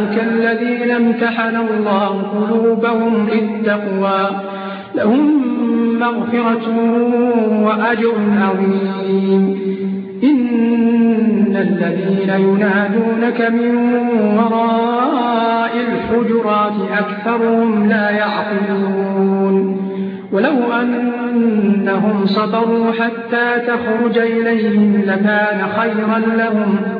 الذين امتحن الله قلوبهم للتقوى. لهم مغفرة وأجر عظيم. إن الذين ينادونك من وراء الحجرات أكثرهم لا يعقلون. ولو أنهم صبروا حتى تخرج إليهم لكان خيرا لهم.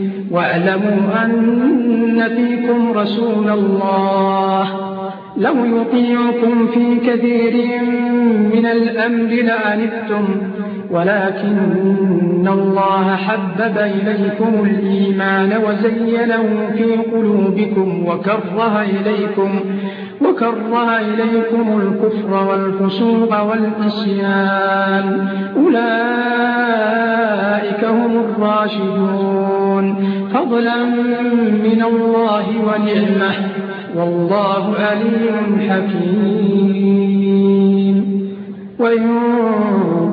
واعلموا أن فيكم رسول الله. لو يطيعكم في كثير من الأمر لعنتم ولكن الله حبب إليكم الإيمان وزينه في قلوبكم وكره إليكم وكره إليكم الكفر والفسوق والعصيان. أولئك هم الراشدون. فضلا من الله ونعمة. والله أليم حكيم. وإن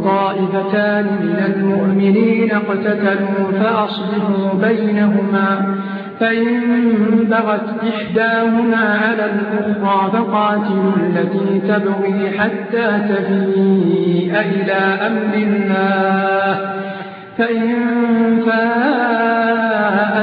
طائفتان من المؤمنين اقتتلوا فأصلحوا بينهما. فإن بغت إحداهما على الأخرى فقاتلوا التي تبغي حتى تفيء إلى أمر الله. فإن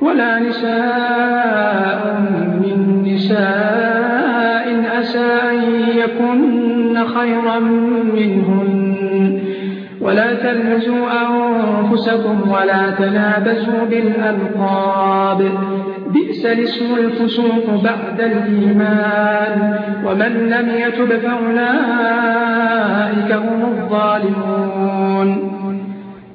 ولا نساء من نساء عسى أن يكن خيرا منهن. ولا تلمزوا أنفسكم ولا تنابزوا بالألقاب. بئس الاسم الفسوق بعد الإيمان. ومن لم يتب فأولئك هم الظالمون.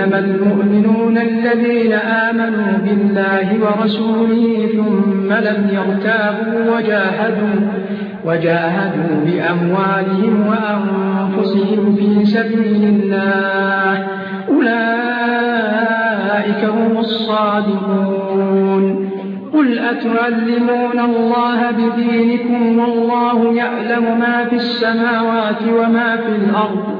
إنما المؤمنون الذين آمنوا بالله ورسوله ثم لم يرتابوا وجاهدوا وجاهدوا بأموالهم وأنفسهم في سبيل الله. أولئك هم الصادقون. قل أتعلمون الله بدينكم والله يعلم ما في السماوات وما في الأرض.